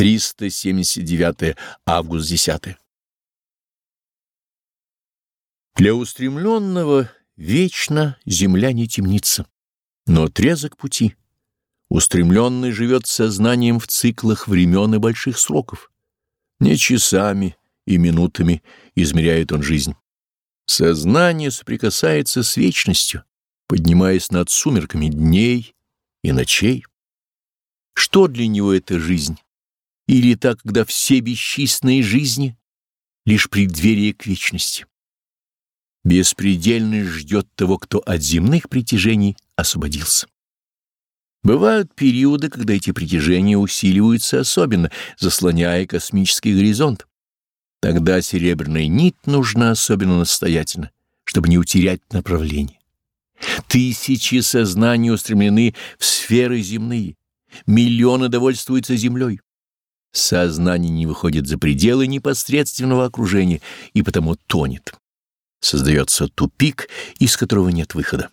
379 август 10. Для устремленного вечно земля не темнится, но отрезок пути. Устремленный живет сознанием в циклах времен и больших сроков. Не часами и минутами измеряет он жизнь. Сознание соприкасается с вечностью, поднимаясь над сумерками дней и ночей. Что для него эта жизнь? Или так, когда все бесчисленные жизни — лишь преддверие к вечности. Беспредельность ждет того, кто от земных притяжений освободился. Бывают периоды, когда эти притяжения усиливаются особенно, заслоняя космический горизонт. Тогда серебряная нить нужна особенно настоятельно, чтобы не утерять направление. Тысячи сознаний устремлены в сферы земные, миллионы довольствуются землей. Сознание не выходит за пределы непосредственного окружения и потому тонет. Создается тупик, из которого нет выхода.